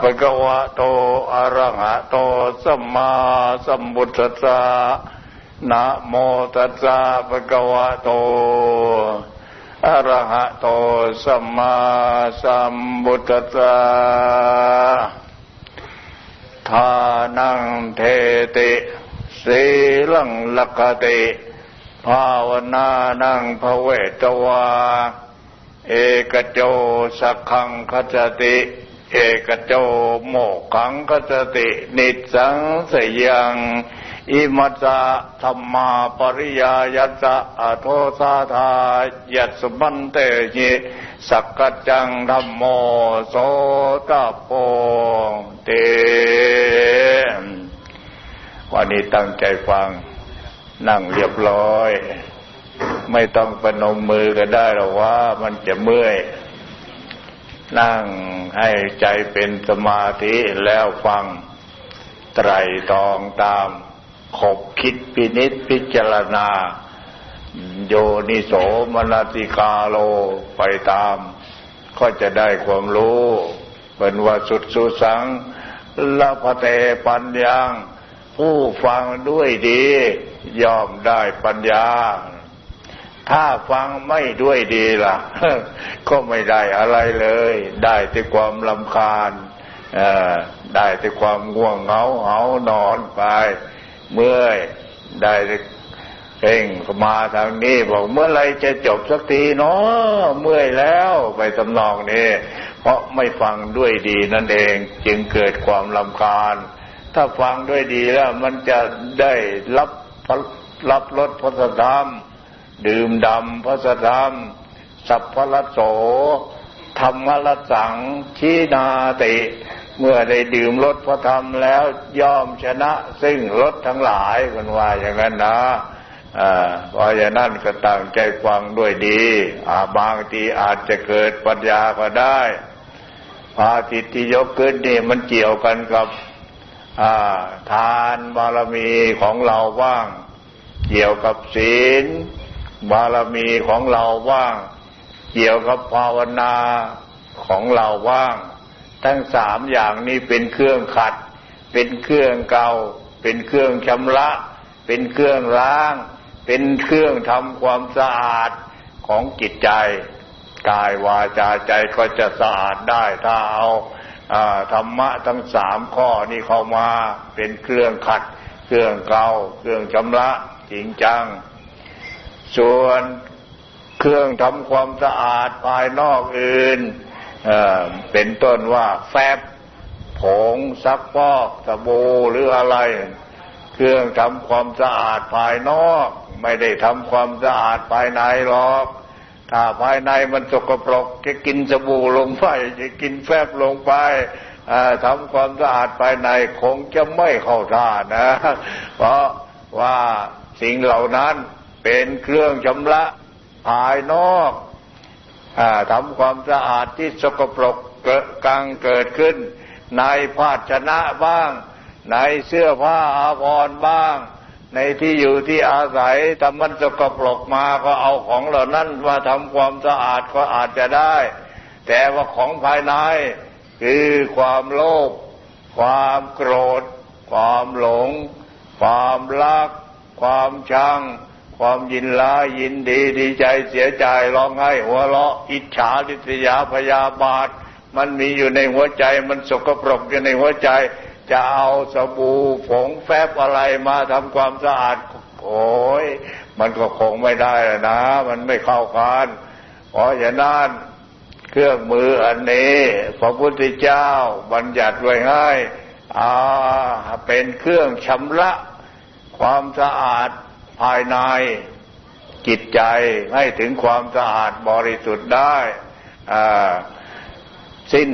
ภะคะวะโตอะระหะโตสัมมาสัมพุทธัสสะนะโมตัสสะภะคะวะโตอะระหะโตสัมมาสัมพุทธัสสะทานังเทติสีลังลักติภาวนานังภเวตวา เอกโจสักขังคจติ เอกโจโมขังคจตินิสังสยังอิมัสะธรรมาปริยายัสะอโทสาทายัสมันเตหิสักกจังธรรมโมโสตโปเตวันนี้ตั้งใจฟังนั่งเรียบร้อย ไม่ต้องประนมมือก็ได้หรอกว่ามันจะเมื่อย นั่งให้ใจเป็นสมาธิแล้วฟังไตรตรองตาม ขบคิดพินิษพิจารณา โยนิโสมนติกาโลไปตาม ก็จะได้ความรู้เป็นว่าสุดสุสังละพเตปัญญาผู้ฟังด้วยดีย่อมได้ปัญญา ถ้าฟังไม่ด้วยดีล่ะ ก็ไม่ได้อะไรเลย ได้แต่ความลำคาญได้แต่ความง่วงเหงาเหานอนไป เมื่อยได้เพ่งมาทางนี้บอกเมื่อไรจะจบสักทีเนาะเมื่อยแล้วไปตำนองนี้เพราะไม่ฟังด้วยดีนั่นเองจึงเกิดความลำคาญ ถ้าฟังด้วยดีแล้วมันจะได้รับรับรสพระธรรม ดื่มดำพระธรรม สัพพละโส ธรรมละสังชีนาติ เมื่อได้ดื่มรสพระธรรมแล้วย่อมชนะ ซึ่งรสทั้งหลายมันว่าอย่างนั้นนะเพราะอย่างนั้นก็ตั้งใจฟังด้วยดีบางทีอาจจะเกิดปัญญาก็ได้พาทิตที่ยกขึ้นนี่มันเกี่ยวกันกับทานบารมีของเราว่าง เกี่ยวกับศีล บารมีของเราว่าง เกี่ยวกับภาวนาของเราว่าง ทั้งสามอย่างนี้เป็นเครื่องขัด เป็นเครื่องเกาเป็นเครื่องชำระ เป็นเครื่องล้าง เป็นเครื่องทำความสะอาดของจิตใจกายวาจาใจก็จะสะอาดได้ ถ้าเอาธรรมะทั้งสามข้อนี้เข้ามาเป็นเครื่องขัด เครื่องเกาเครื่องชำระจริงจัง ส่วนเครื่องทำความสะอาดภายนอกอื่นเเป็นต้นว่าแฟบผงซักฟอกสบู่หรืออะไร เครื่องทำความสะอาดภายนอก ไม่ได้ทำความสะอาดภายในหรอกถ้าภายในมันสกปรกจะกินสบู่ลงไปจะกินแฟบลงไปทำความสะอาดภายในคงจะไม่เข้าท่านะ เพราะว่าสิ่งเหล่านั้น เป็นเครื่องชำระภายนอกอทำความสะอาดที่สกปรกกังเกิดขึ้น ในภาชนะบ้าง ในเสื้อผ้าอาภรณ์บ้าง ในที่อยู่ที่อาศัยทำมันสกปรกมาก็เอาของเหล่านั้นมาทำความสะอาดก็อาจจะได้ แต่ว่าของภายในคือความโลภความโกรธ ความหลง ความรัก ความชัง ความยินร้ายยินดีดีใจเสียใจร้องไห้หัวเราะ อิจฉาลิษยาพยาบาท มันมีอยู่ในหัวใจมันสกปรกอยู่ในหัวใจ จะเอาสบู่ผงแฟบอะไรมาทำความสะอาดโอ้ยมันก็คงไม่ได้นะ มันไม่เข้ากันเพราะอย่างนั้นเครื่องมืออันนี้พระพุทธเจ้าบัญญัติไว้ให้อาเป็นเครื่องชำระความสะอาด ภายในจิตใจให้ถึงความสะอาดบริสุทธิ์ได้สิ้น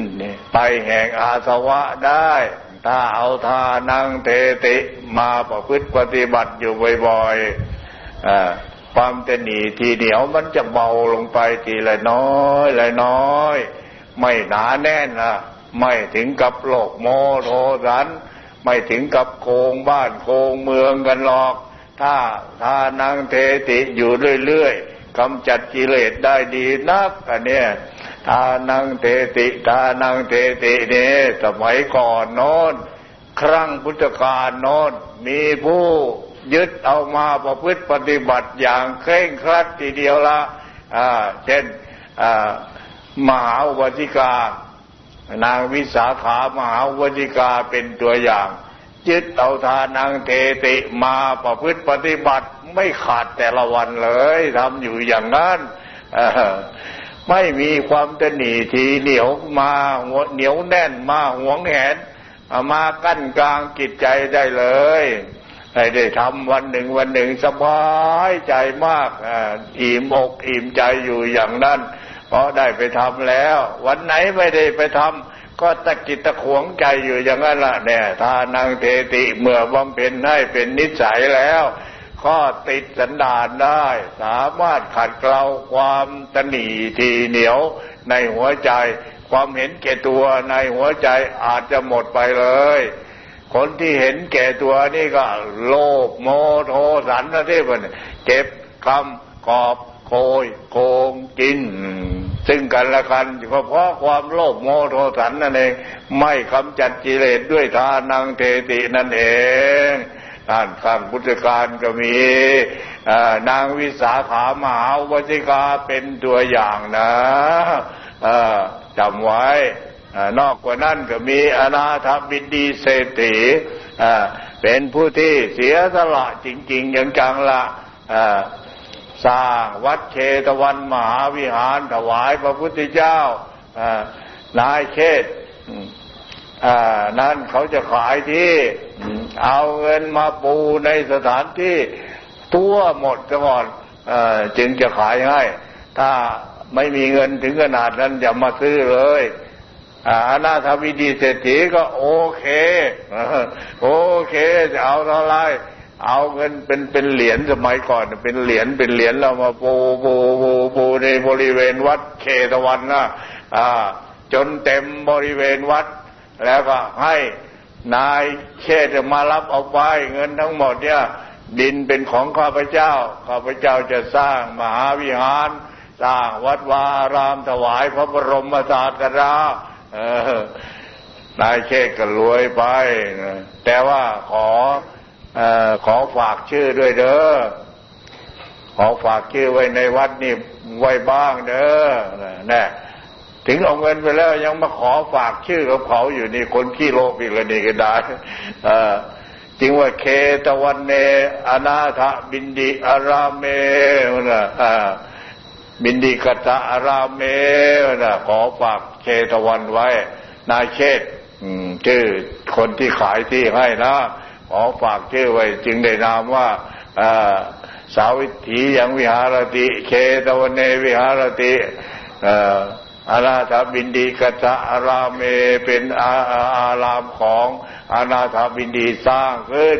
ไปแห่งอาสวะได้ ถ้าเอาทานังเทติมาประพฤติปฏิบัติอยู่บ่อยๆความจนีทีเดียวมันจะเบาลงไปทีละน้อยละน้อย ไม่หนาแน่นละไม่ถึงกับโลกโมโทสัน ไม่ถึงกับโคงบ้านโคงเมืองกันหรอก ถ้าทานังเทติอยู่เรื่อยๆกำจัดกิเลสได้ดีนักอันเนี้ยทานังเทติทานังเทติเนี่ยสมัยก่อนโน้นครั้งพุทธกาลโน้นมีผู้ยึดเอามาประพฤติปฏิบัติอย่างเคร่งครัดทีเดียวละอ่าเช่นอ่ามหาวติกา นางวิสาขามหาวติกาเป็นตัวอย่าง ยึดเอาทานังเทติมาประพฤติปฏิบัติไม่ขาดแต่ละวันเลยทำอยู่อย่างนั้นไม่มีความตนีทีเหนียวมาเหนียวแน่นมาหวงแหนมากั้นกลางจิตใจได้เลยให้ได้ทำวันหนึ่งวันหนึ่งสบายใจมากอิ่มอกอิ่มใจอยู่อย่างนั้นเพราะได้ไปทำแล้ว วันไหนไม่ได้ไปทำ ก็ตะกิดตะขวงใจอยู่อย่างนั้นละเนี่ยทานังเทติเมื่อบำเพ็ญให้เป็นนิสัยแล้ว ก็ติดสันดานได้ สามารถขัดเกลาความตนีทีเหนียวในหัวใจ ความเห็นแก่ตัวในหัวใจอาจจะหมดไปเลย คนที่เห็นแก่ตัวนี่ก็โลภโมโทสันนะที่มันเก็บคำกอบโคยโกงกิน ซึ่งกันและกันก็เพราะความโลภโมโทสันนั่นเอง ไม่กำจัดกิเลสด้วยทานังเทตินั่นเองท่านข้างพุทธการก็มีนางวิสาขามหาวชิกาเป็นตัวอย่างนะจำไว้นอกกว่านั้นก็มีอนาถบินดีเศรษฐีเป็นผู้ที่เสียสละจริง ๆ อย่างจังละ สร้างวัดเชตวันมหาวิหารถวายพระพุทธเจ้านายเชษนั่นเขาจะขายที่เอาเงินมาปูในสถานที่ทั่วหมดก่อนจึงจะขายให้ ถ้าไม่มีเงินถึงขนาดนั้นอย่ามาซื้อเลยอาณาธวิดีเศรษฐีก็โอเค โอเคจะเอาเท่าไร เอาเงินเป็นเป็นเหรียญสมัยก่อน เป็นเหรียญเป็นเหรียญเรามาปูปูปูปูในบริเวณวัดเขตวันนะจนเต็มบริเวณวัด แล้วก็ให้นายเชษมารับเอาไปเงินทั้งหมดเนี่ย ดินเป็นของข้าพเจ้าข้าพเจ้าจะสร้างมหาวิหารสร้างวัดวารามถวายพระบรมศาสดานายเชษก็รวยไปแต่ว่าขอ อขอฝากชื่อด้วยเด้อ ขอฝากชื่อไว้ในวัดนี่ไว้บ้างเด้อน่ถึงเอาเงินไปแล้วยังมาขอฝากชื่อกับเขาอยู่นี่คนขี้โลภอีกแล้วนี่ก็ได้จริงว่าเคตวันเนอนาถบินดีอารามเมนะบินดีกัตอารามเมนะขอฝากเคตวันไว้ นายเชษชื่อคนที่ขายที่ให้นะ ขอฝากชื่อไว้ จึงได้นามว่าสาวิถียังวิหารติ เคตวันเนวิหารติอาณาถบินดีกัจอารามเมเป็นอาอารามของอาณาถบินดีสร้างขึ้น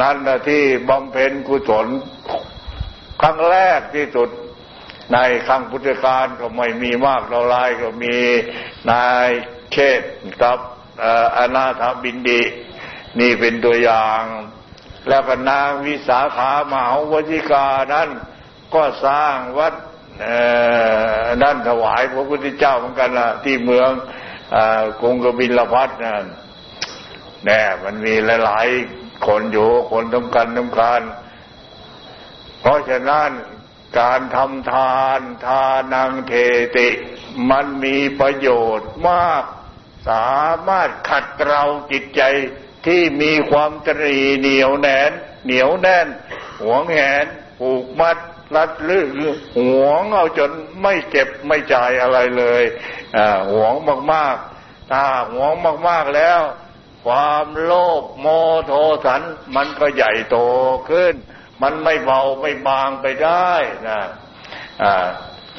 นั่นนะที่บำเพ็ญกุศลครั้งแรกที่สุดในครั้งพุทธกาลก็ไม่มีมากเท่าไรก็มีนายเชษกับอาณาถบินดี นี่เป็นตัวอย่าง แล้วก็นางวิสาขามหาวจิกานั้นก็สร้างวัดนั่นถวายพระพุทธเจ้าเหมือนกันละที่เมืองกรุงกบิลพัทนั่นแน่มันมีหลายๆคนอยู่คนต้องกันต้องการเพราะฉะนั้นการทำทานทานังเทติ มันมีประโยชน์มาก สามารถขัดเกลาจิตใจ ที่มีความตรีเหนียวแน่น เหนียวแน่น หวงแหนผูกมัดรัดลึกหวงเอาจนไม่เก็บไม่จ่ายอะไรเลยหวงมากๆ ถ้าหวงมากๆแล้ว ความโลภโมโทสัน มันก็ใหญ่โตขึ้น มันไม่เบาไม่บางไปได้นะ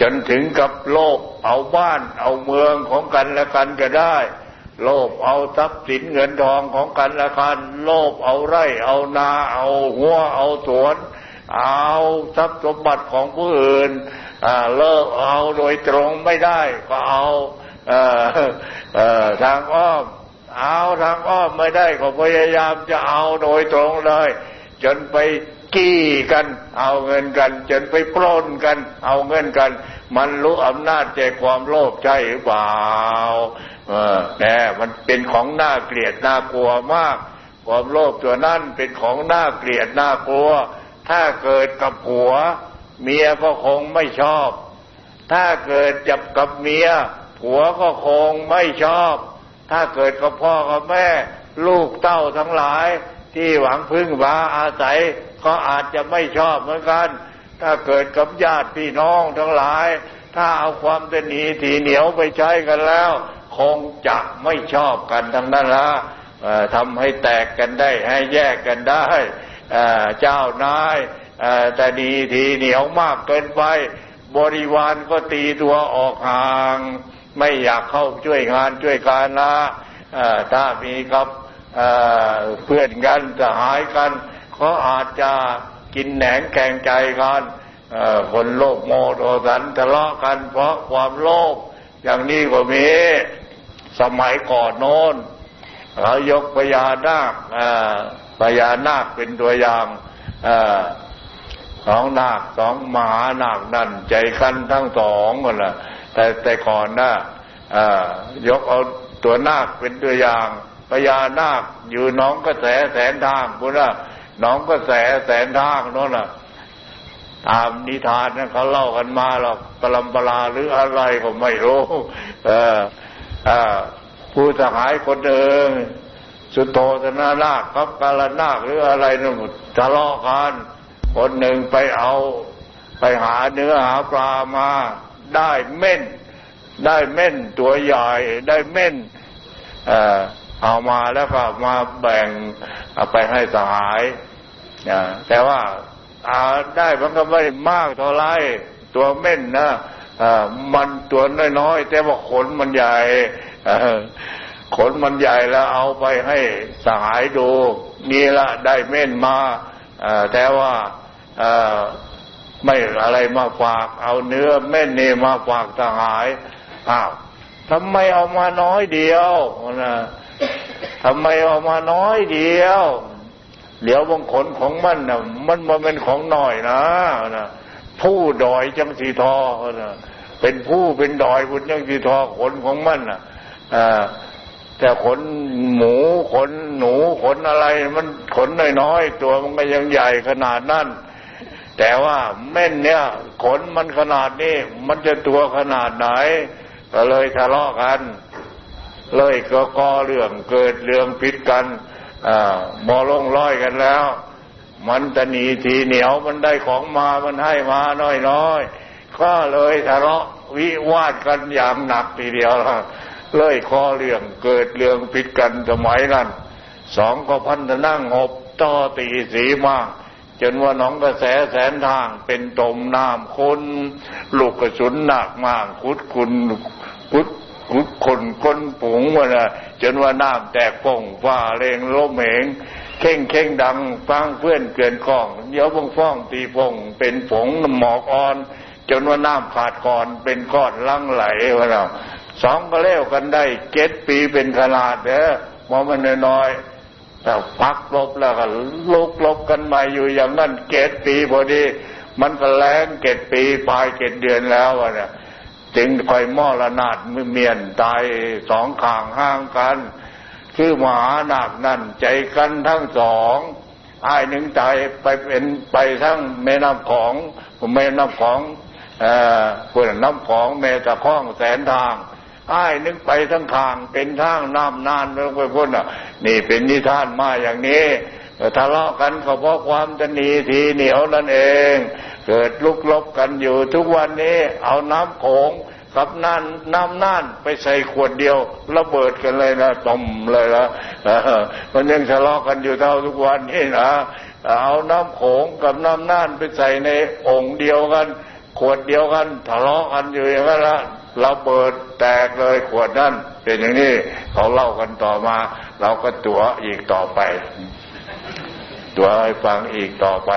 จนถึงกับโลภเอาบ้านเอาเมืองของกันและกันก็ได้ โลภเอาทรัพย์สินเงินทองของกันและกันโลภเอาไร่ เอานาเอาหัวเอาสวน เอาทรัพย์สมบัติของผู้อื่นเลิกเอาโดยตรงไม่ได้ ก็เอาทางอ้อม เอาทางอ้อมไม่ได้ก็พยายามจะเอาโดยตรงเลย จนไปกี้กัน เอาเงินกัน จนไปปล้นกัน เอาเงินกัน มันรู้อำนาจใจความโลภใช่หรือเปล่า เออแหมมันเป็นของน่าเกลียดน่ากลัวมาก ความโลภตัวนั้นเป็นของน่าเกลียดน่ากลัว ถ้าเกิดกับผัว เมียก็คงไม่ชอบ ถ้าเกิดจับกับเมีย ผัวก็คงไม่ชอบ ถ้าเกิดกับพ่อกับแม่ ลูกเต้าทั้งหลาย ที่หวังพึ่งพาอาศัย ก็อาจจะไม่ชอบเหมือนกัน ถ้าเกิดกับญาติพี่น้องทั้งหลาย ถ้าเอาความตนีทีเหนียวไปใช้กันแล้ว คงจะไม่ชอบกันทั้งนั้นละทำให้แตกกันได้ให้แยกกันได้เจ้านายแต่ดีทีเหนียวมากเกินไป บริวารก็ตีตัวออกห่าง ไม่อยากเข้าช่วยงานช่วยการละถ้ามีกับเพื่อนกันจะหายกันเขาอาจจะกินแหนงแข่งใจกันคนโลภโมโทสันทะเลาะกันเพราะความโลภอย่างนี้ก็มี สมัยก่อนโน้นเขายกพญานาคพญานาคเป็นตัวอย่างสองนาคสองมหานาคนั่นใจกันทั้งสองกันละแต่แต่ก่อนนะยกเอาตัวนาคเป็นตัวอย่างพญานาคอยู่น้องก็แสแสนทางพุทธน้องก็แสแสนทางโน่นน่ะตามนิทานนั้นเขาเล่ากันมาหรอกปรำปราหรืออะไรก็ไม่รู้ เออ ผู้สหายคนหนึ่งสุโธธนานาคกับกาลนาคหรืออะไรนั่นทะเลาะกันคนหนึ่งไปเอา ไปหาเนื้อหาปลามา ได้เม่น ได้เม่นตัวใหญ่ได้เม่นเออเอามาแล้วก็มาแบ่งเอาไปให้สหายแต่ว่าอาได้มันก็ไม่มากเท่าไรตัวเม่นนะ มันตัวน้อยๆแต่ว่าขนมันใหญ่ขนมันใหญ่แล้วเอาไปให้สหายดู นี่ละได้เม่นมาแต่ว่าไม่อะไรมาฝาก เอาเนื้อเม่นนี่มาฝากสหายอ้าวทำไมเอามาน้อยเดียวนะทำไมเอามาน้อยเดียวเดี๋ยวบางขนของมันนะมันมันเป็นของหน่อยนะนะ ผู้ดอยจังสีทอเป็นผู้เป็นดอยบุญจังสีทอขนของมันอ่าแต่ขนหมูขนหนูขนอะไร มันขนน้อยๆตัวมันก็ยังใหญ่ขนาดนั้นแต่ว่าแม่นเนี่ยขนมันขนาดนี้มันจะตัวขนาดไหน ก็เลยทะเลาะกัน เลยก็ก่อเรื่องเกิดเรื่องพิษกันมอลงร้อยกันแล้ว มันจะหนีทีเหนียวมันได้ของมามันให้มาน้อยๆก็เลยทะเลาะวิวาทกันอย่างหนักทีเดียวละเลยคอเรื่องเกิดเรื่องผิดกันสมัยนั้นสองก็พันธนั่งหบต่อตีสีมาก จนว่าน้องกระแสแสนทางเป็นตมน้ำคนลูกกระสุนหนักมากคุดคุณคุดคุดคนก้นปุ๋งวะนะจนว่าน้ำแตกป่งฟ้าเรงลมเหง เข่งเข่งดังฟังเพื่อนเกินกล้อง เดี๋ยวบงฟ้องตีพงเป็นผงหมอกอ่อน จนว่าน้ำขาดก่อนเป็นก้อนลังไหลวะนะสองก็เล้วกันได้เจ็ดปีเป็นขนาดเด้อมอมันน้อยแต่พักลบแล้วก็ลุกลบกันมาอยู่อย่างนั้นเจ็ดปีพอดี มันก็แรงเจ็ดปีปลายเจ็ดเดือนแล้ววะเนี่ยจึงคอยมอระนาดเมียนตายสองข้างห้างกัน คือมหานาคนั่นใจกันทั้งสองไอ้หนึ่งใจไปเป็นไปทั้งแม่น้ำของแม่น้ำของเอ่อพวกน้ำของแม่ตะข้องแสนทางไอ้นึกไปทั้งทางเป็นทางน้ำนานลงไปพ้นอะ นี่เป็นนิทานมาอย่างนี้ทะเลาะกันก็เพราะความตนีทีเหนียวนั่นเอง เกิดลุกลบกันอยู่ทุกวันนี้ เอาน้ำโขง กับน้ำน้ำน่านไปใส่ขวดเดียวระเบิดกันเลยนะตมเลยนะมันยังทะเลาะกันอยู่เท่าทุกวันนี้นะเอาน้ำโขงกับน้ำน่านไปใส่ในองค์เดียวกัน ขวดเดียวกันทะเลาะกันอยู่อย่างนั้นละราเปิดแตกเลยขวดนั่นเป็นอย่างนี้เขาเล่ากันต่อมา เราก็ตัวอีกต่อไปตัวให้ฟังอีกต่อไป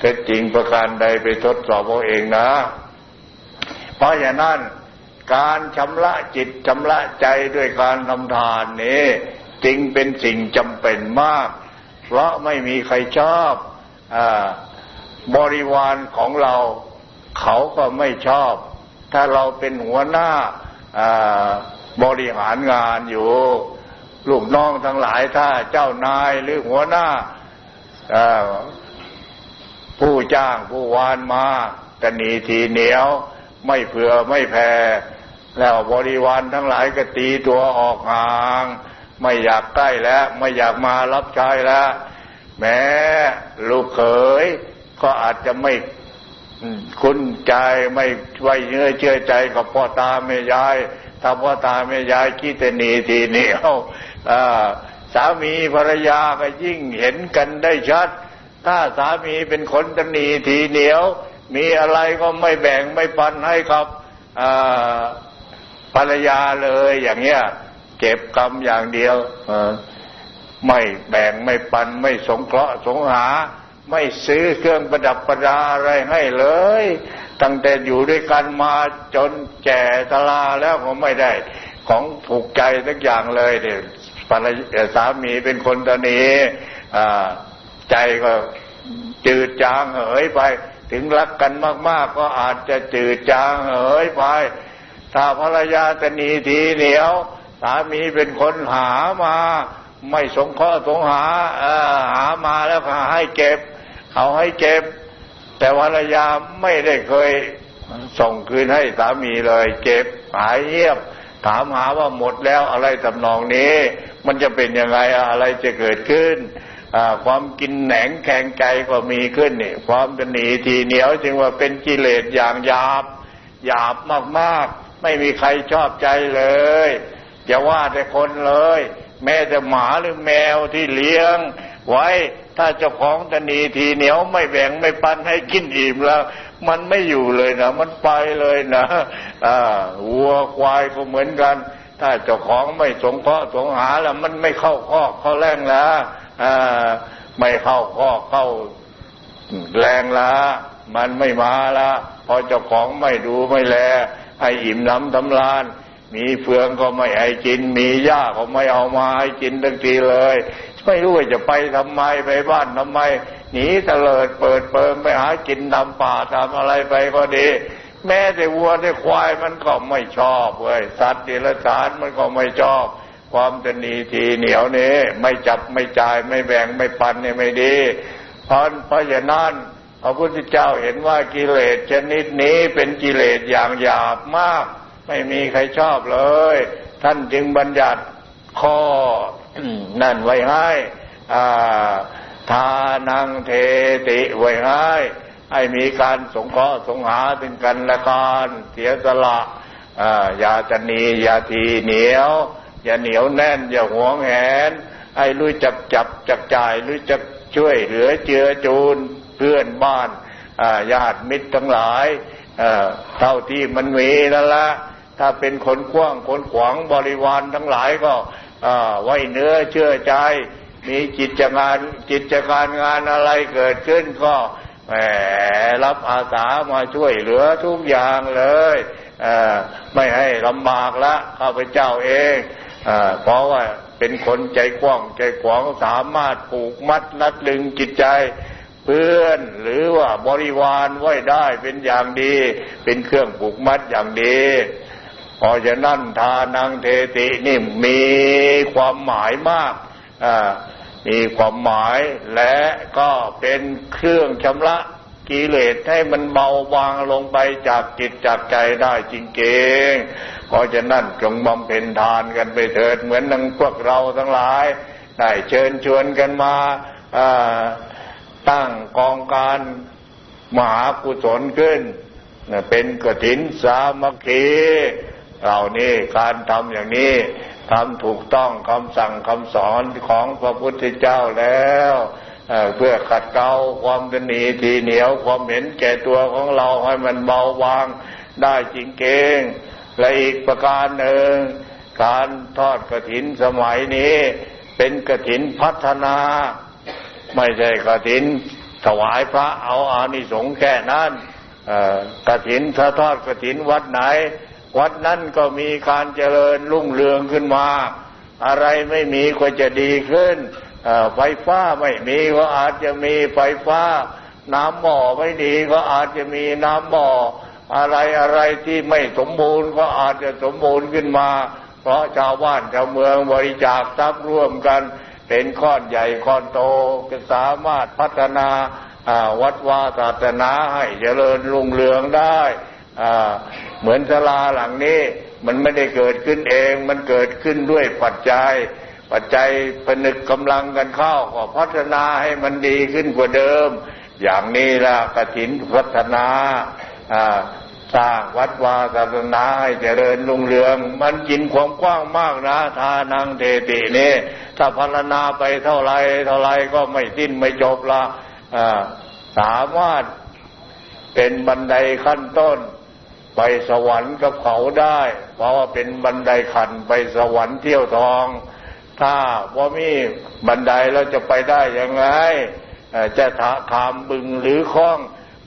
ถ้าจริงประการใดไปทดสอบเอาเองนะ เพราะอย่างนั้น การชำระจิตชำระใจด้วยการทำทานนี้จริงเป็นสิ่งจำเป็นมาก เพราะไม่มีใครชอบอบริวารของเราเขาก็ไม่ชอบ ถ้าเราเป็นหัวหน้าบริหารงานอยู่ลูกน้องทั้งหลายถ้าเจ้านายหรือหัวหน้าผู้จ้างผู้วานมาตนีทีเหนียว ไม่เผื่อไม่แผ่ แล้วบริวารทั้งหลายก็ตีตัวออกห่าง ไม่อยากใกล้แล้ว ไม่อยากมารับใช้แล้ว แม้ลูกเขยก็อาจจะไม่คุ้นใจไม่ไว้เนื้อเชื่อใจกับพ่อตาแม่ยายถ้าพ่อตาแม่ยายคิดจะหนีทีเหนียวสามีภรรยาก็ยิ่งเห็นกันได้ชัด ถ้าสามีเป็นคนตนีทีเหนียว มีอะไรก็ไม่แบ่งไม่ปันให้กับ ภรรยาเลยอย่างเงี้ย เก็บกรรมอย่างเดียวไม่แบ่งไม่ปันไม่สงเคราะห์สงหา ไม่ซื้อเครื่องประดับประดาอะไรให้เลย ตั้งแต่อยู่ด้วยกันมาจนแก่ตลาแล้วก็ไม่ได้ ของถูกใจสักอย่างเลยเดี๋ยภรรยาสามีเป็นคนตนีใจก็จืดจางเหยไป ถึงรักกันมาก ๆ ก็อาจจะจืดจางเหยไป ถ้าภรรยาตนีทีเหนียวสามีเป็นคนหามา ไม่สงเคราะห์สงหาหามาแล้วก็ให้เก็บ เขาให้เก็บ แต่ภรรยาไม่ได้เคยส่งคืนให้สามีเลย เก็บหายเยียบ ถามหาว่าหมดแล้วอะไรตำนองนี้ มันจะเป็นยังไงอะไรจะเกิดขึ้นความกินแหนงแข็งใจก็มีขึ้นนี่ความตนีทีเหนียวจึงว่าเป็นกิเลสอย่างหยาบหยาบมากๆ ไม่มีใครชอบใจเลยอย่าว่าแต่คนเลย แม้แต่หมาหรือแมวที่เลี้ยง ไว้ ถ้าเจ้าของตนีทีเหนียวไม่แบ่งไม่ปันให้กินอิ่มแล้ว มันไม่อยู่เลยนะมันไปเลยนะอ่าวัวควายก็เหมือนกัน ถ้าเจ้าของไม่สงเคราะห์สงหาแล้วมันไม่เข้าข้อเข้าแรงแล้วอ่าไม่เข้าข้อเข้าแรงละมันไม่มาละพอเจ้าของไม่ดูไม่แล ให้อิ่มน้ำทำลาน มีเฟืองก็ไม่ให้กิน มีหญ้าก็ไม่เอามาให้กินทั้งทีเลย ไม่รู้ว่าจะไปทำไมไปบ้านทำไมหนีเตลิดเปิดเปิงไปหากินทำป่าทำอะไรไปก็ดี แม้แต่วัวแต่ควายมันก็ไม่ชอบเว้ยสัตว์เดรัจฉานมันก็ไม่ชอบ ความตนีทีเหนียวนี้ไม่จับไม่จ่ายไม่แบ่งไม่ปันนี่ไม่ดีเพราะเพราะอย่างนั้น พระพุทธเจ้าเห็นว่ากิเลสชนิดนี้เป็นกิเลสอย่างหยาบมาก ไม่มีใครชอบเลย ท่านจึงบัญญัติข้อนั่นไว้ให้ทานังเทติไว้ให้ให้มีการสงเคราะห์สงหาถึงกันและการเสียสละอย่าจะนีอย่าทีเหนียว อย่าเหนียวแน่น อย่าหวงแหน ให้รู้จักจับจักจ่ายรู้จักช่วยเหลือเจือจูน เพื่อนบ้านญาติมิตรทั้งหลายเท่าที่มันมีนั่นละถ้าเป็นคนกว้างคนขวางบริวารทั้งหลายก็ไว้เนื้อเชื่อใจ มีจิตงานจิตการงานอะไรเกิดขึ้นก็แหมรับอาสามาช่วยเหลือทุกอย่างเลยไม่ให้ลำบากละข้าพเจ้าเองเพราะว่าเป็นคนใจกว้างใจขวางสามารถผูกมัดนัดดึงจิตใจ เพื่อนหรือว่าบริวารไว้ได้เป็นอย่างดี เป็นเครื่องผูกมัดอย่างดีพอจะนั่นทานังเทตินี่มีความหมายมากมีความหมายและก็เป็นเครื่องชำระกิเลสให้มันเบาบางลงไปจากจิตจากใจได้จริงๆ เพราะฉะนั้นจงบำเพ็ญทานกันไปเถิดเหมือนนังพวกเราทั้งหลาย ได้เชิญชวนกันมา ตั้งกองการมหากุศลขึ้นเป็นกถินสามัคคีเหล่านี้การทำอย่างนี้ทำถูกต้องคำสั่งคำสอนของพระพุทธเจ้าแล้วเพื่อขัดเกลาความตนีทีเหนียวความเห็นแก่ตัวของเราให้มันเบาบางได้จริงเก่งและอีกประการหนึ่ง การทอดกระถินสมัยนี้ เป็นกระถินพัฒนา ไม่ใช่กระถิน ถวายพระเอาอานิสงส์แค่นั้นกระถินถ้าทอดกระถินวัดไหน วัดนั้นก็มีการเจริญรุ่งเรืองขึ้นมา อะไรไม่มีก็จะดีขึ้นไฟฟ้าไม่มีก็อาจจะมีไฟฟ้า น้ำหม้อไม่ดีก็อาจจะมีน้ำหม้ออะไรอะไรที่ไม่สมบูรณ์ก็อาจจะสมบูรณ์ขึ้นมา เพราะชาวบ้านชาวเมืองบริจาคทรัพย์ร่วมกัน เป็นก้อนใหญ่ก้อนโตก็สามารถพัฒนาวัดวาศาสนาให้เจริญรุ่งเรืองได้เหมือนศาลาหลังนี้มันไม่ได้เกิดขึ้นเอง มันเกิดขึ้นด้วยปัจจัย ปัจจัยผนึกกำลังกันเข้าก็พัฒนาให้มันดีขึ้นกว่าเดิม อย่างนี้ละกถินพัฒนา สร้างวัดวาศาสนาให้เจริญรุ่งเรือง มันกินความกว้างมากนะทานังเทตินี่ถ้าพัฒนาไปเท่าไรเท่าไรก็ไม่สิ้นไม่จบละสามารถเป็นบันไดขั้นต้น ไปสวรรค์กับเขาได้ เพราะว่าเป็นบันไดขันไปสวรรค์เที่ยวทอง ถ้าว่ามีบันไดแล้วจะไปได้ยังไงจะถาขามบึงหรือคล้อง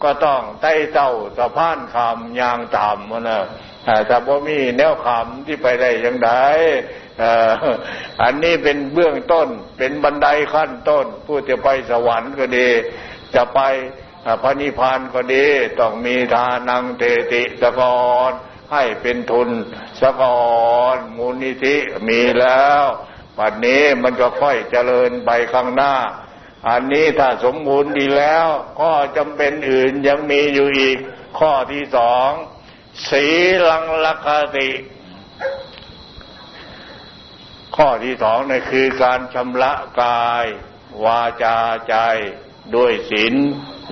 ก็ต้องใต้เต้าสะพานขามยางต่ำนะแต่ว่ามีแนวขามที่ไปได้ยังไงอันนี้เป็นเบื้องต้นเป็นบันไดขั้นต้น ผู้จะไปสวรรค์ก็ดี จะไปพระนิพพานก็ดี ต้องมีทานังเตติสกรให้เป็นทุนสะกรมูลนิธิมีแล้วปัจนี้มันก็ค่อยเจริญไปข้างหน้า อันนี้ถ้าสมบูรณ์ดีแล้ว ก็จำเป็นอื่นยังมีอยู่อีก ข้อที่สองสีลังลคติ ข้อที่สองนี่คือการชำระกาย วาจาใจ ด้วยศีล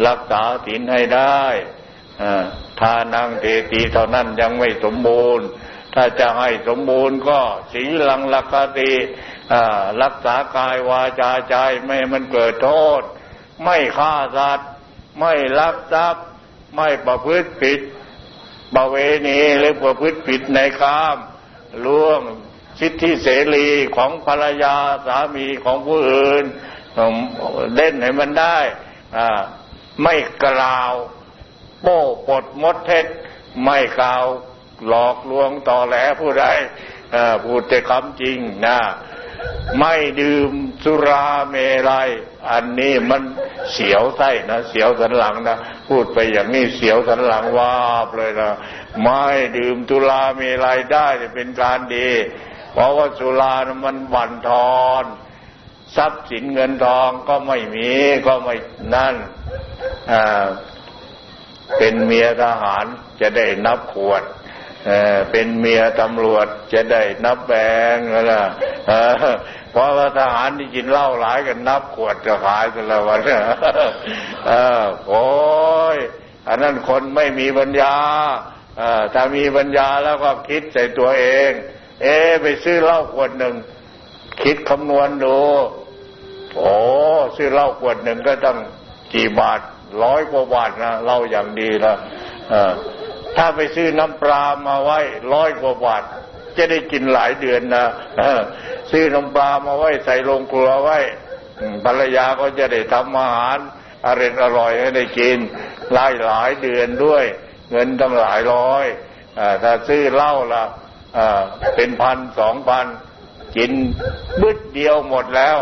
รักษาศีลให้ได้ทานังเทติเท่านั้นยังไม่สมบูรณ์ ถ้าจะให้สมบูรณ์ก็ศีลังลักติ รักษากายวาจาใจไม่มันเกิดโทษ ไม่ฆ่าสัตว์ ไม่ลักทรัพย์ ไม่ประพฤติผิดบาเวณีหรือประพฤติผิดในกามล่วงสิทธิเสรีของภรรยาสามีของผู้อื่นเล่นให้มันได้ไม่กล่าวโป้ปดมดเท็จไม่กล่าวหลอกลวงต่อแหลผู้ใดพูดแต่คำจริงนะ ไม่ดื่มสุราเมลัย อันนี้มันเสียวไส้นะ เสียวสันหลังนะ พูดไปอย่างนี้เสียวสันหลังวาบเลยนะ ไม่ดื่มสุราเมลัยได้เป็นการดี เพราะว่าสุรานะมันบั่นทอน ทรัพย์สินเงินทองก็ไม่มีก็ไม่นั่น เป็นเมียทหารจะได้นับขวด เป็นเมียตำรวจจะได้นับแบงนะเพราะว่าทหารที่กินเหล้าหลายกันนับขวดจะขายกันละวันโอ้ยอันนั้นคนไม่มีปัญญาถ้ามีปัญญาแล้วก็คิดใส่ตัวเอง เอ๊ไปซื้อเหล้าขวดหนึ่ง คิดคำนวณดูโอ้ซื้อเหล้าขวดหนึ่งก็ต้องกี่บาทร้อยกว่าบาทนะเหล้าอย่างดีละ ถ้าไปซื้อน้ำปลามาไว้ร้อยกว่าบาทจะได้กินหลายเดือนนะซื้อน้ำปลามาไว้ใส่ลงครัวไว้ภรรยาก็จะได้ทำอาหารอร่อยอร่อยให้ได้กินหลายหลายเดือนด้วย เงินตั้งหลายร้อยถ้าซื้อเหล้าละเป็นพันสองพันกินบึดเดียวหมดแล้ว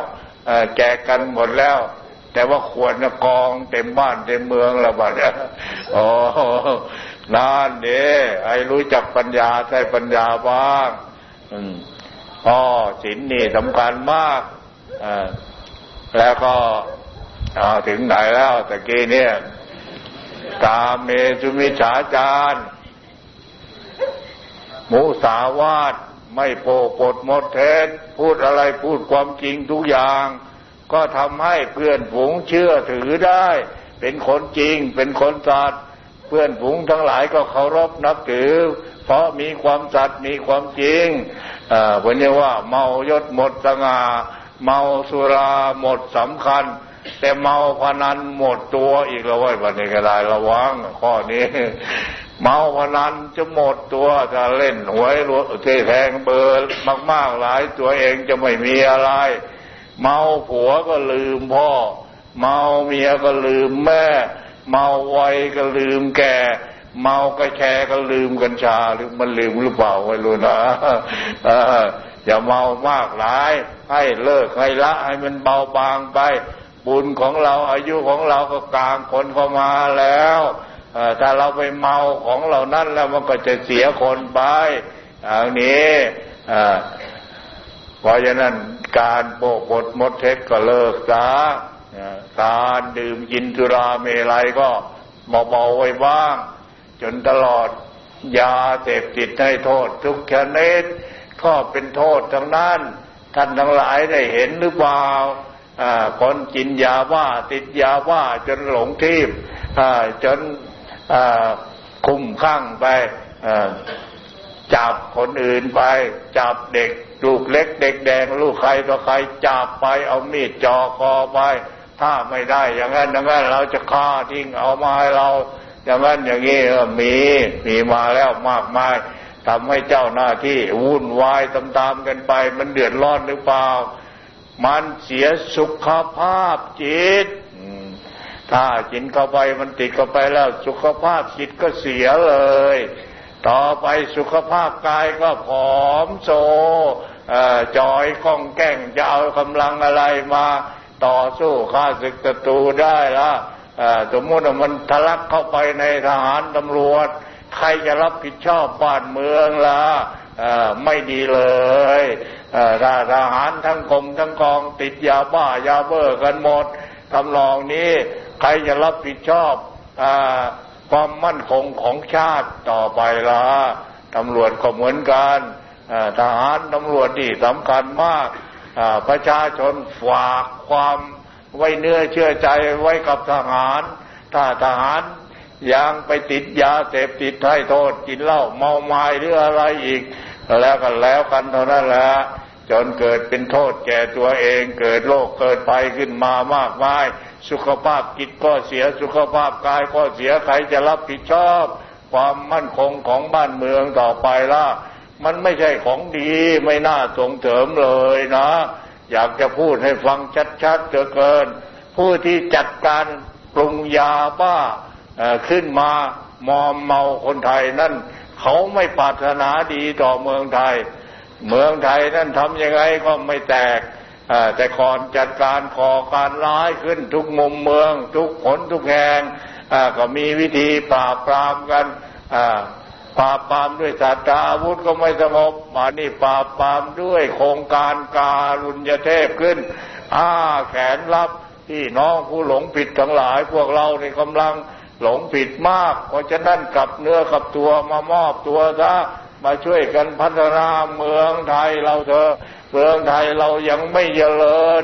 แจกกันหมดแล้ว แต่ว่าขวดนะกองเต็มบ้านเต็มเมืองล้วบัดเนี่ยโอ้ นานเด้ไอ้รู้จักปัญญาใช้ปัญญาบ้างอ๋อศีลนี่สำคัญมากอแล้วก็ถึงไหนแล้วตะกี้เนี่ย ตาเมสุมิฉาจารมุสาวาทไม่โปปดหมดเท็จพูดอะไรพูดความจริงทุกอย่าง ก็ทำให้เพื่อนฝูงเชื่อถือได้ เป็นคนจริง เป็นคนสัตย์ พื่อนฝูงทั้งหลายก็เคารพนับถือ เพราะมีความสัตย์มีความจริงอ่าวันนี้ว่าเมายศหมดสง่าเมาสุราหมดสำคัญ แต่เมาพนันหมดตัวอีกแล้วไว้บันนี้ก็ได้ระวังข้อนี้ เมาพนันจะหมดตัวจะเล่นหวยรเทแทงเบอร์มาก ๆหลายตัวเองจะไม่มีอะไร เมาผัวก็ลืมพ่อ เมาเมียก็ลืมแม่ เมาไวก็ลืมแก่ เมากระแชก็ลืมกัญชาหรือมันลืมหรือเปล่าไม่รู้นะอย่าเมามากหลาย ให้เลิกให้ละให้มันเบาบางไป บุญของเราอายุของเราก็กลางคนเข้ามาแล้วถ้าเราไปเมาของเหล่านั้นแล้วมันก็จะเสียคนไปอย่างนี้เพราะฉะนั้นการโปกบทมดเท็จก็เลิกซะ การดื่มกินสุราเมลัยก็เบาๆไว้บ้าง จนตลอดยาเสพติดให้โทษ ทุกชนิดก็เป็นโทษทั้งนั้นท่านทั้งหลายได้เห็นหรือเปล่าคนกินยาว่าติดยาว่าจนหลงทิพย์จนคุ้มข้างไปจับคนอื่นไป จับเด็กลูกเล็ก เด็กแดง ลูกใครต่อใครจับไปเอามีดจ่อคอไป ถ้าไม่ได้ อย่างนั้นอย่างนั้นเราจะฆ่าทิ้งเอามาให้เรา อย่างนั้นอย่างนี้มีมีมาแล้วมากมายทำให้เจ้าหน้าที่วุ่นวายตามๆกันไป มันเดือดร้อนหรือเปล่า มันเสียสุขภาพจิตถ้ากินเข้าไปมันติดเข้าไปแล้ว สุขภาพจิตก็เสียเลย ต่อไปสุขภาพกายก็ผอมโซจอยก้องแก้งจะเอากำลังอะไรมา ต่อสู้ข้าศึกศัตรูได้ละสมมติว่ามันทะลักเข้าไปในทหารตำรวจ ใครจะรับผิดชอบบ้านเมืองล่ะไม่ดีเลยถ้าทหารทั้งกรมทั้งกองติดยาบ้ายาเบอร์กันหมดทำลองนี้ ใครจะรับผิดชอบอความมั่นคงของชาติต่อไปล่ะตำรวจก็เหมือนกันทหารตำรวจนี่สำคัญมาก ประชาชนฝากความไว้เนื้อเชื่อใจไว้กับทหาร ถ้าทหารยังไปติดยาเสพติดให้โทษกินเหล้าเมาไม้หรืออะไรอีก แล้วกันแล้วกันเท่านั้นแหละจนเกิดเป็นโทษแก่ตัวเองเกิดโรคเกิดภัยขึ้นมามากมาย สุขภาพจิตก็เสียสุขภาพกายก็เสียใครจะรับผิดชอบ ความมั่นคงของบ้านเมืองต่อไปล่ะ มันไม่ใช่ของดีไม่น่าส่งเสริมเลยนะ อยากจะพูดให้ฟังชัดๆเกิเกิน ผู้ที่จัดการปรุงยาบ้าขึ้นมามอมเมาคนไทยนั่นเขาไม่ปรารถนาดีต่อเมืองไทย เมืองไทยนั่นทำยังไงก็ไม่แตกแต่ก่อนจัดการขอการร้ายขึ้นทุกมุมเมือง ทุกผลทุกแห่งก็มีวิธีปราบปรามกัน ปราบปรามด้วยศาสตราอาวุธก็ไม่สงบมานี่ปราบปรามด้วยโครงการการุญยเทพขึ้นอ้าแขนรับที่น้องผู้หลงผิดทั้งหลาย พวกเราในกำลังหลงผิดมาก เพราะฉะนั้นกลับเนื้อกลับตัวมามอบตัวซะมาช่วยกันพัฒนาเมืองไทยเราเถอะเมืองไทยเรายังไม่เจริญ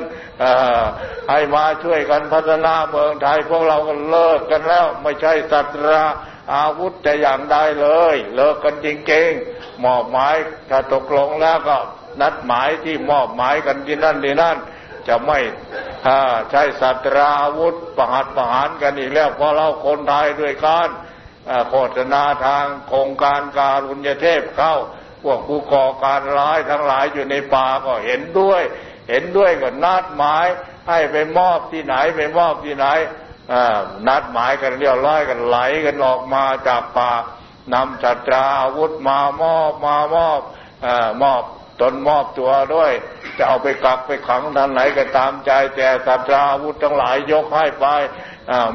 ให้มาช่วยกันพัฒนาเมืองไทยพวกเราก็เลิกกันแล้ว ไม่ใช่สัตรา อาวุธจะอย่างใดเลย เลิกกันจริงๆมอบหมายถ้าตกลงแล้วก็นัดหมายที่มอบหมายกันที่นั่นที่นั่น จะไม่ใช้สัตราอาวุธประหัตประหารกันอีกแล้วเพราะเราคนไทยด้วยการโฆษณาทางโครงการการุญยเทพเข้าพวกผู้ก่อการร้ายทั้งหลายอยู่ในป่าก็เห็นด้วย เห็นด้วยก็นัดหมายให้ไปมอบที่ไหนไปมอบที่ไหน นัดหมายกันเรียบร้อยกันไหลกันออกมาจากป่านำจัตราอาวุธมามอบมามอบอมอบตนมอบตัวด้วย จะเอาไปกักไปขังทางไหนก็ตามใจแต่สัตราอาวุธทั้งหลายยกให้ไป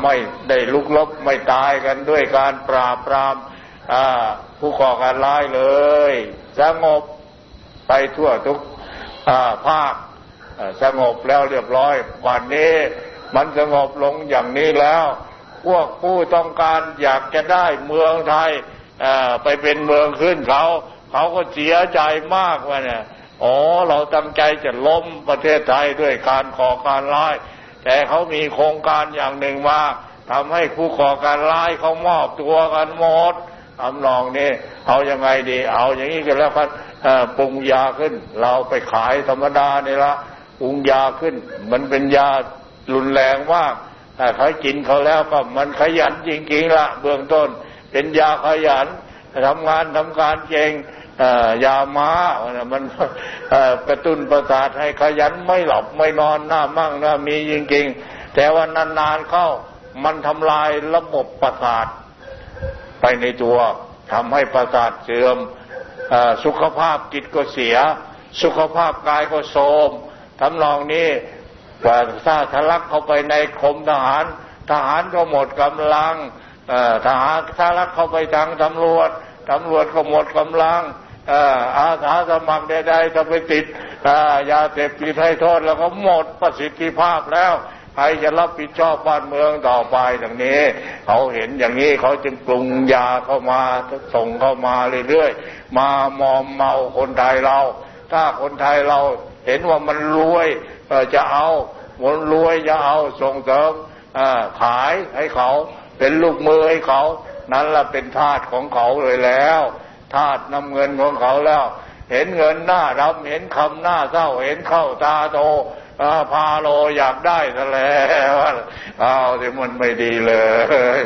ไม่ได้ลุกลบไม่ตายกันด้วยการปราบปรามผู้ก่อการร้ายเลยสงบไปทั่วทุกภาคสงบแล้วเรียบร้อยวันนี้ มันสงบลงอย่างนี้แล้ว พวกผู้ต้องการอยากจะได้เมืองไทยไปเป็นเมืองขึ้นเขาเขาก็เสียใจมากว่าเนี่ยอ๋อเราตั้งใจจะล้มประเทศไทยด้วยการขอการร้าย แต่เขามีโครงการอย่างหนึ่งมาทำให้ผู้ก่อการร้ายเขามอบตัวกันหมดทำนองนี้เอาอยัางไงดี เอาอย่างนี้กันแล้วครับปรุงยาขึ้น เราไปขายธรรมดาเนี่ละปรุงยาขึ้น มันเป็นยา รุนแรงมากถ้าเขากินเขาแล้วก็มันขยันจริงๆละเบื้องต้น เป็นยาขยันทำงานทำการเก่งยาม้ามันกระตุ้นประสาทให้ขยันไม่หลับไม่นอนหน้ามั่งหน้ามีจริงๆ แต่ว่านานๆเข้ามันทำลายระบบประสาทไปในตัวทำให้ประสาทเสื่อมสุขภาพจิตก็เสีย สุขภาพกายก็โทรมทำนองนี้ ว่าถ้าทะลักเข้าไปในคมทหาร ทหารก็หมดกำลังทหารถ้ารักเข้าไปทางตำรวจตำรวจก็หมดกำลังอาสาสมัครใดๆจะไปติดยาเสพติดให้โทษแล้วก็หมดประสิทธิภาพแล้วใครจะรับผิดชอบบ้านเมืองต่อไปอย่างนี้ เขาเห็นอย่างนี้เขาจึงปรุงยาเข้ามาส่งเข้ามาเรื่อยๆมามอมเมาคนไทยเรา ถ้าคนไทยเรา เห็นว่ามันรวยจะเอามันรวยจะเอาส่งเสริมขายให้เขา เป็นลูกมือให้เขา นั้นละเป็นทาสของเขาเลยแล้วทาสนำเงินของเขาแล้ว เห็นเงินหน้าดำเห็นคำหน้าเศร้าเห็นเข้าตาโตพาโลอยากได้ซะแล้วเอาที่มันไม่ดีเลย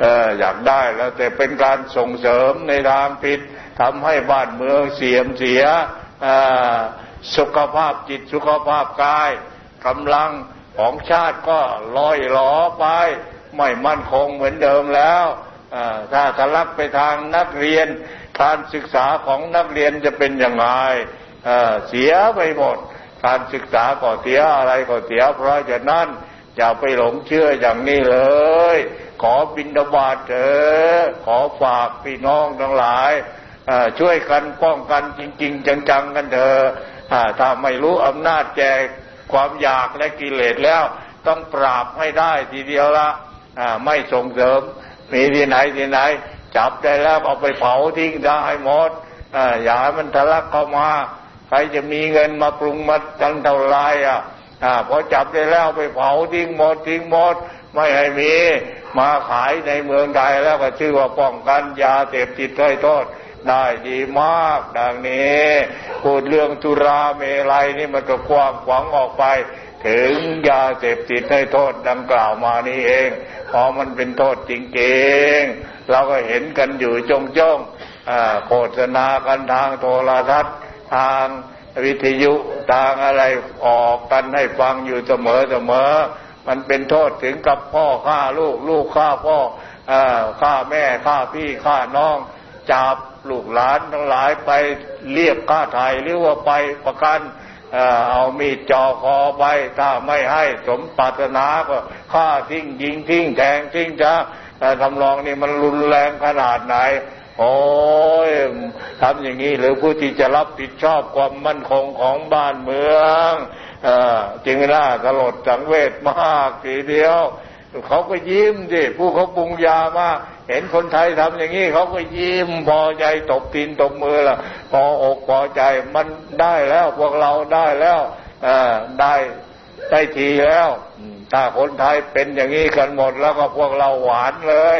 เอออยากได้แล้วแต่เป็นการส่งเสริมในทางผิดทำให้บ้านเมืองเสียมเสีย สุขภาพจิตสุขภาพกายกำลังของชาติก็ลอยหลอไป ไม่มั่นคงเหมือนเดิมแล้วถ้าทะลักไปทางนักเรียนการศึกษาของนักเรียนจะเป็นอย่างไรเสียไปหมดการศึกษาก็เสียอะไรก็เสีย เพราะฉะนั้นอย่าไปหลงเชื่ออย่างนี้เลย ขอบินดาบาเถอะขอฝากพี่น้องทั้งหลายช่วยกันป้องกันจริง ๆ จังๆกันเถอะ ถ้าไม่รู้อำนาจแจกความอยากและกิเลสแล้ว ต้องปราบให้ได้ทีเดียวละไม่ส่งเสริม มีที่ไหนที่ไหน จับได้แล้วเอาไปเผาทิ้งได้หมดอย่าให้มันทะลักเข้ามาใครจะมีเงินมาปรุงมาจังเท่าไรอะพอจับได้แล้วไปเผาทิ้งหมดทิ้งหมดไม่ให้มีมาขายในเมืองไทยแล้วก็ชื่อว่าป้องกันยาเสพติดให้โทษ ได้ดีมาก ดังนี้พูดเรื่องตุราเมลัยนี่มันก็กว้างขวางออกไป ถึงยาเสพติดให้โทษดังกล่าวมานี่เองพอมันเป็นโทษจริงๆ เราก็เห็นกันอยู่จงจ้องโฆษณากันทางโทรทัศน์ทางวิทยุทางอะไรออกกันให้ฟังอยู่เสมอเสมอ มันเป็นโทษถึงกับพ่อฆ่าลูกลูกฆ่าพ่อฆ่าแม่ฆ่าพี่ฆ่าน้องจับ ลูกหลานทั้งหลายไปเรียกค่าไถ่หรือว่าไปประกันเอามีดจ่อคอไปถ้าไม่ให้สมปรารถนาก็ฆ่าทิ้งยิงทิ้งแทงทิ้งจะทำลองนี่มันรุนแรงขนาดไหน โอ้ยทำอย่างนี้หรือผู้ที่จะรับผิดชอบความมั่นคงของบ้านเมืองอจึงน่าสลดสังเวชมากทีเดียว เขาก็ยิ้มสิผู้เขาปรุงยามา เห็นคนไทยทำอย่างนี้เขาก็ยิ้มพอใจตบตีนตบมือละพออกพอใจมันได้แล้วพวกเราได้แล้วได้ได้ทีแล้วถ้าคนไทยเป็นอย่างนี้กันหมดแล้วก็พวกเราหวานเลย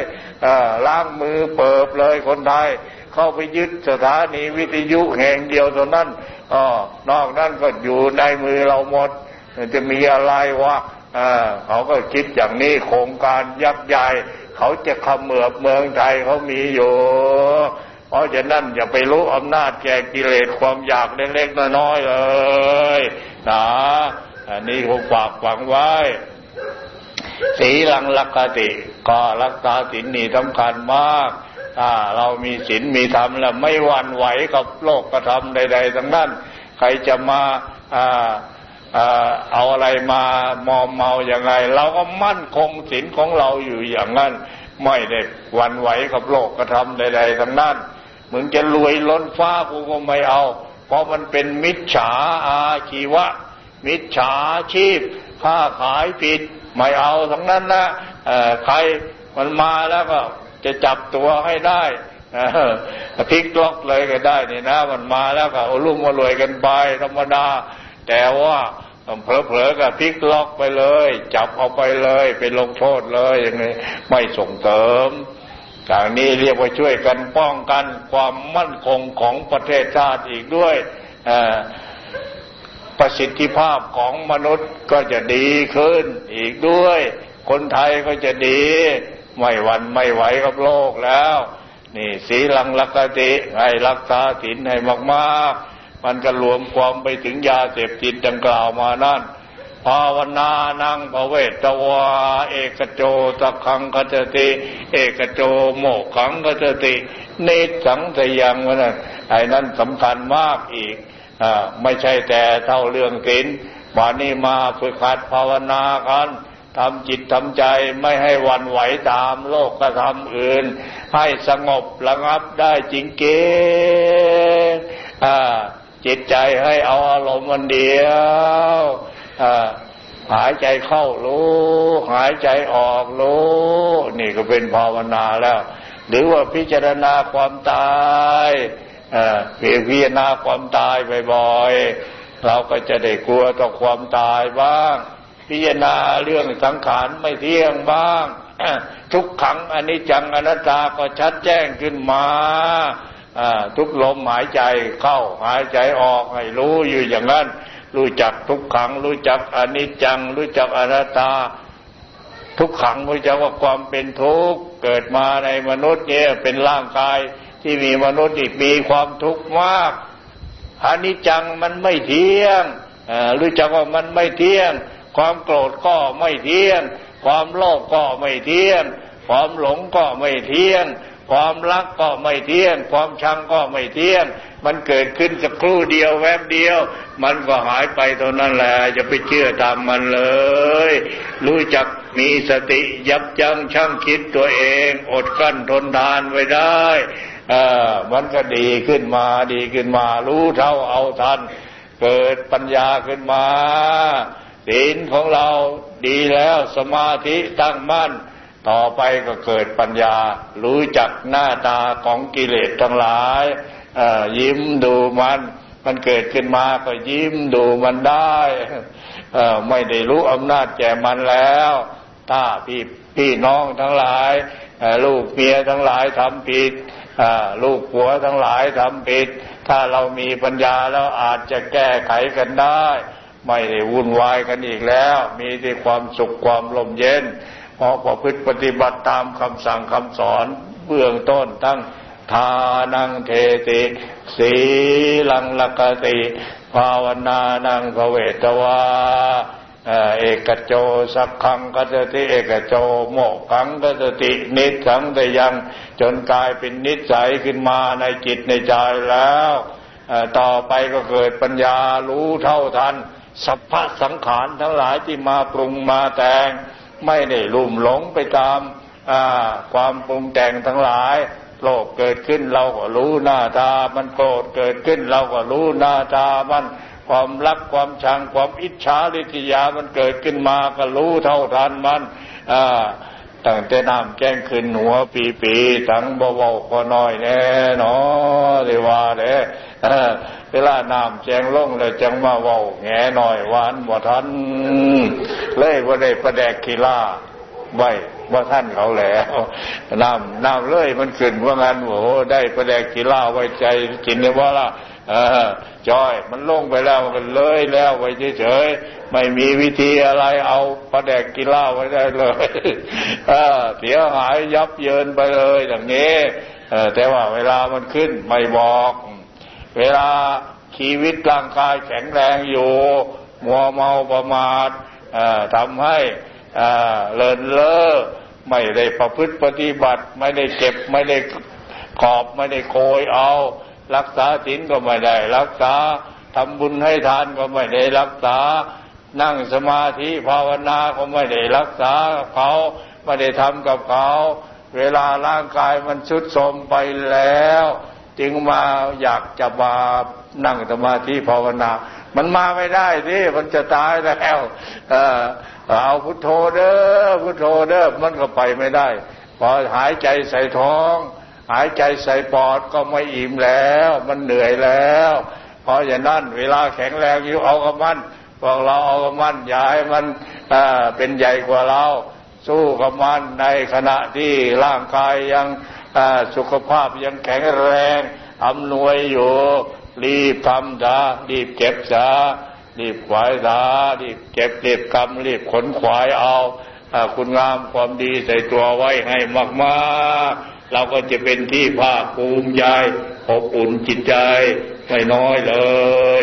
ล้างมือเปิบเลยคนไทย เข้าไปยึดสถานีวิทยุแห่งเดียวเท่านั้นอนอกนั้นก็อยู่ในมือเราหมด จะมีอะไรวะเขาก็คิดอย่างนี้โครงการยักษ์ใหญ่ เขาจะขมือบเมืองไทยเขามีอยู่เพราะฉะนั้นอย่าไปรู้อำนาจแก่กิเลสความอยากเล็กๆน้อยๆเลยนะอันนี้ผมฝากฝังไว้ สีลังลักติ ก็รักษาศีลนี่สำคัญมากถ้าเรามีศีลมีธรรมแล้วไม่หวั่นไหวกับโลกกระทำใด ๆ ทั้งนั้น ใครจะมา เอาอะไรมามอมเมาอย่างไรเราก็มั่นคงศีลของเราอยู่อย่างนั้น ไม่ได้วันไหวกับโลกกระทำใด ๆ ทั้งนั้นมึงจะรวยล้นฟ้ากูก็ไม่เอา เพราะมันเป็นมิจฉาอาชีวะ มิจฉาชีพค้าขายผิดไม่เอาทั้งนั้นนะใครมันมาแล้วก็จะจับตัวให้ได้พลิกล็อกเลยก็ได้นี่นะ มันมาแล้วก็ลุ่มอรวยกันไปธรรมดา แต่ว่า เผลอๆก็พลิกล็อกไปเลย จับเอาไปเลยไปลงโทษเลยอย่างนี้ไม่ส่งเสริมอย่างนี้เรียกว่าช่วยกันป้องกันความมั่นคงของประเทศชาติอีกด้วยประสิทธิภาพของมนุษย์ก็จะดีขึ้นอีกด้วย คนไทยก็จะดี ไม่หวั่นไม่ไหวกับโลกแล้ว นี่สีลังลักติให้รักษาศีลให้มากๆ มันก็รวมความไปถึงยาเสพติดดังกล่าวมานั่นภาวนานังภเวตวาเอกโจตะคังคจติ เอกโจโมขังคจติเนสังสยังวะนั่นไอ้นั้นสำคัญมากอีกอไม่ใช่แต่เท่าเรื่องศีลวันนี้มาฝึกหัดภาวนากันทำจิตทำใจไม่ให้วันไหวตามโลกกระทำอื่น ให้สงบระงับได้จริงเกอ่า จิตใจให้เอาอารมณ์มันเดียวหายใจเข้ารู้ หายใจออกรู้ นี่ก็เป็นภาวนาแล้ว หรือว่าพิจารณาความตายพิจารณาความตายบ่อยๆเราก็จะได้กลัวต่อความตายบ้าง พิจารณาเรื่องสังขารไม่เที่ยงบ้าง ทุกขังอนิจจังอนัตตาก็ชัดแจ้งขึ้นมา ทุกลมหายใจเข้าหายใจออกให้รู้อยู่อย่างนั้น รู้จักทุกขัง รู้จักอนิจจัง รู้จักอนัตตา ทุกขังรู้จักว่าความเป็นทุกข์เกิดมาในมนุษย์เนี่ยเป็นร่างกายที่มีมนุษย์อีกมีความทุกข์มากอนิจจังมันไม่เที่ยงรู้จักว่ามันไม่เที่ยง ความโกรธก็ไม่เที่ยง ความโลภก็ไม่เที่ยง ความหลงก็ไม่เที่ยง ความรักก็ไม่เที่ยง ความชังก็ไม่เที่ยง มันเกิดขึ้นสักครู่เดียวแวบเดียว มันก็หายไปเท่านั้นแหละจะไปเชื่อตามมันเลย รู้จักมีสติยับยั้งชั่งคิดตัวเอง อดกั้นทนทานไว้ได้อ่ามันก็ดีขึ้นมาดีขึ้นมา รู้เท่าเอาทัน เกิดปัญญาขึ้นมาศีลของเราดีแล้วสมาธิตั้งมั่น ต่อไปก็เกิดปัญญา รู้จักหน้าตาของกิเลสทั้งหลายยิ้มดูมัน มันเกิดขึ้นมาก็ยิ้มดูมันได้ไม่ได้รู้อำนาจแก่มันแล้วถ้าพี่พี่น้องทั้งหลายลูกเมียทั้งหลายทำผิดลูกผัวทั้งหลายทำผิด ถ้าเรามีปัญญาแล้วอาจจะแก้ไขกันได้ ไม่ได้วุ่นวายกันอีกแล้ว มีแต่ความสุขความลมเย็น พอประพฤติปฏิบัติตามคำสั่งคำสอนเบื้องต้นทั้งทานังเทติ สีลังลกติ ภาวนานังเวตวาเอกโจสักขังกัตติ เอกโจโมกังกัตติ นิสังแต่ยังจนกลายเป็นนิสัยขึ้นมาในจิตในใจแล้วต่อไปก็เกิดปัญญารู้เท่าทันสัพพะสังขารทั้งหลายที่มาปรุงมาแต่ง ไม่ได้ลุ่มหลงไปตามความปรุงแต่งทั้งหลาย โลภเกิดขึ้นเราก็รู้หน้าตา มันโกรธเกิดขึ้นเราก็รู้หน้าตามันความรักความชังความอิจฉาริษยามันเกิดขึ้นมาก็รู้เท่าทันมันตั้งแต่น้ำแจ้งขึ้นหัวปีปีทั้งเบาๆก็น้อยแน่นอเรว่าเด้ เวลาน้ำแจงลงเลยจังมาเบาแง่หน่อยหวานบ่ทัน เลยว่าได้ประแดกขีล่าไว้ว่าท่านเขาแล้วน้ำน้ำเลยมันขึ้นว่างั้นโอ้ได้ประแดกขีล่าไว้ใจกินเนี่ยว่าละจอย มันลงไปแล้วมันเลยแล้วไว้เฉยๆไม่มีวิธีอะไรเอาประแดกกีฬาไว้ได้เลยเสียหายยับเยินไปเลยอย่างนี้แต่ว่าเวลามันขึ้นไม่บอก เวลาชีวิตร่างกายแข็งแรงอยู่มัวเมาประมาททำให้เลินเล่อไม่ได้ประพฤติปฏิบัติ ไม่ได้เก็บไม่ได้ขอบไม่ได้โกยเอา รักษาศีลก็ไม่ได้ รักษาทำบุญให้ทานก็ไม่ได้รักษา นั่งสมาธิภาวนาก็ไม่ได้รักษาเขาไม่ได้ทำกับเขา เวลาร่างกายมันชุดโทมไปแล้ว จึงมาอยากจะมานั่งสมาธิภาวนา มันมาไม่ได้สิมันจะตายแล้วเออเอาพุทโธเด้อพุทโธเด้อมันก็ไปไม่ได้ พอหายใจใส่ท้อง หายใจใส่ปอดก็ไม่อิ่มแล้ว มันเหนื่อยแล้วเพราะอย่างนั้นเวลาแข็งแรงอยู่เอากับมันพวกเราเอากับมันอย่าให้มันเป็นใหญ่กว่าเรา สู้กับมันในขณะที่ร่างกายยัง สุขภาพยังแข็งแรงอำนวยอยู่รีบทำซะรีบเก็บซะรีบขวายซะรีบเก็บรีบกำรีบขนขวายเอาคุณงามความดีใส่ตัวไว้ให้มากๆ เราก็จะเป็นที่ภาคภูมิใจอบอุ่นจิตใจ ไม่น้อยเลย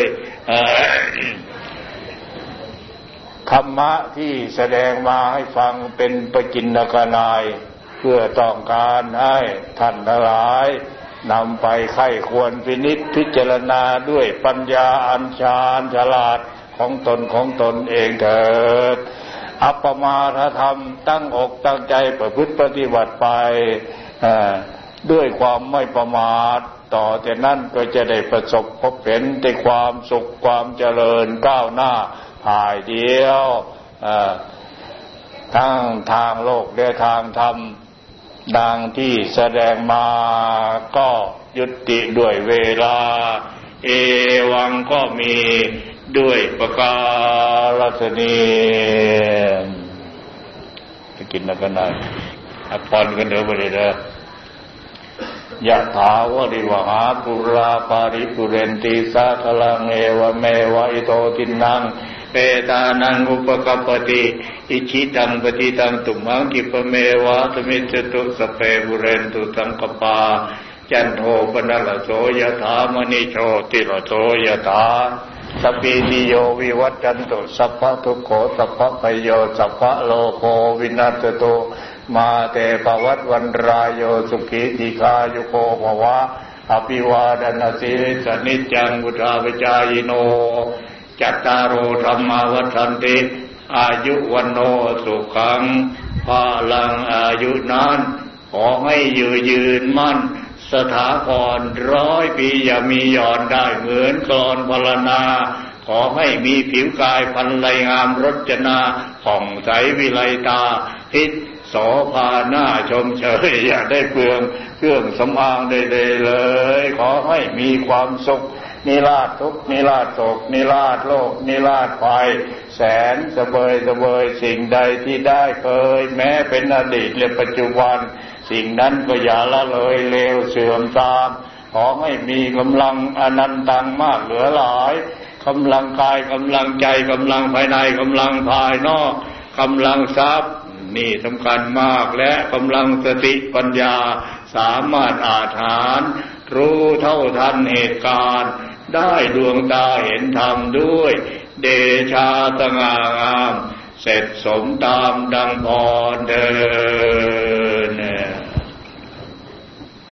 ธรรมะที่แสดงมาให้ฟังเป็นประจินกนาย เพื่อต้องการให้ท่านทั้งหลายนำไปไข้ควรพินิษพิจารณาด้วยปัญญาอัญชาญฉลาดของตนของตนเองเถิด อัปปมาทธรรมตั้งอกตั้งใจประพฤติปฏิบัติไปด้วยความไม่ประมาท ต่อจากนั้นก็จะได้ประสบพบเห็นแต่ความสุขความเจริญก้าวหน้าภายเดียวทั้งทางโลกและทางธรรม ดังที่แสดงมาก็ยุติด้วยเวลา เอวังก็มีด้วยประกาศนีจะกินแล้วกันได้อักพรกันเดี๋ยวไปเลยนะยะถาวริวหาปุราปาริปุเรนติสาคลังเอวเมวะอิโตตินัง เปตานังอุปกปติอิชิตังปฏิตังตุมังกิปเมวะสมิจตุสเปบุเรนตุสังกปา จันโทปนัลโสยถามณิโชติลโสยถาสปีนิโยวิวัตจันตุสัพพะทุโขสัพพะปโยสัพพะโลโควินัสตุมาเตปวัตวันรายโยสุขีติกายุโกภวะอภิวาดนาสิสนิจังบุตราปจายโน จัตตารโอธรรมาวัฏนติ อายุวันโนสุขังพาลังอายุนานขอให้ยืนยืนมั่น สถาพรร้อยปีอย่ามีหย่อนได้เหมือนกรอนพลนา ขอให้มีผิวกายพันไลงามรจนาผ่องใสวิไลตาทิศโสภาหน้าชมเชยอย่าได้เปลืองเครื่องสำอางใดๆเลย ขอให้มีความสุข นิราชทุกนิราชโศกนิราชโลกนิราชภัยแสนสเบยสเบยสิ่งใดที่ได้เคย แม้เป็นอดีตและปัจจุบัน สิ่งนั้นก็อย่าละเลยเลวเสื่อมตามขอให้มีกำลังอนันตังมากเหลือหลายกำลังกายกำลังใจกำลังภายในกำลังภายนอกกำลังทรัพย์นี่สำคัญมากและกำลังสติปัญญาสามารถอาถานรู้เท่าทันเหตุการณ์ ได้ดวงตาเห็นธรรมด้วย เดชาสง่างาม เสร็จสมตามดังพรเดิน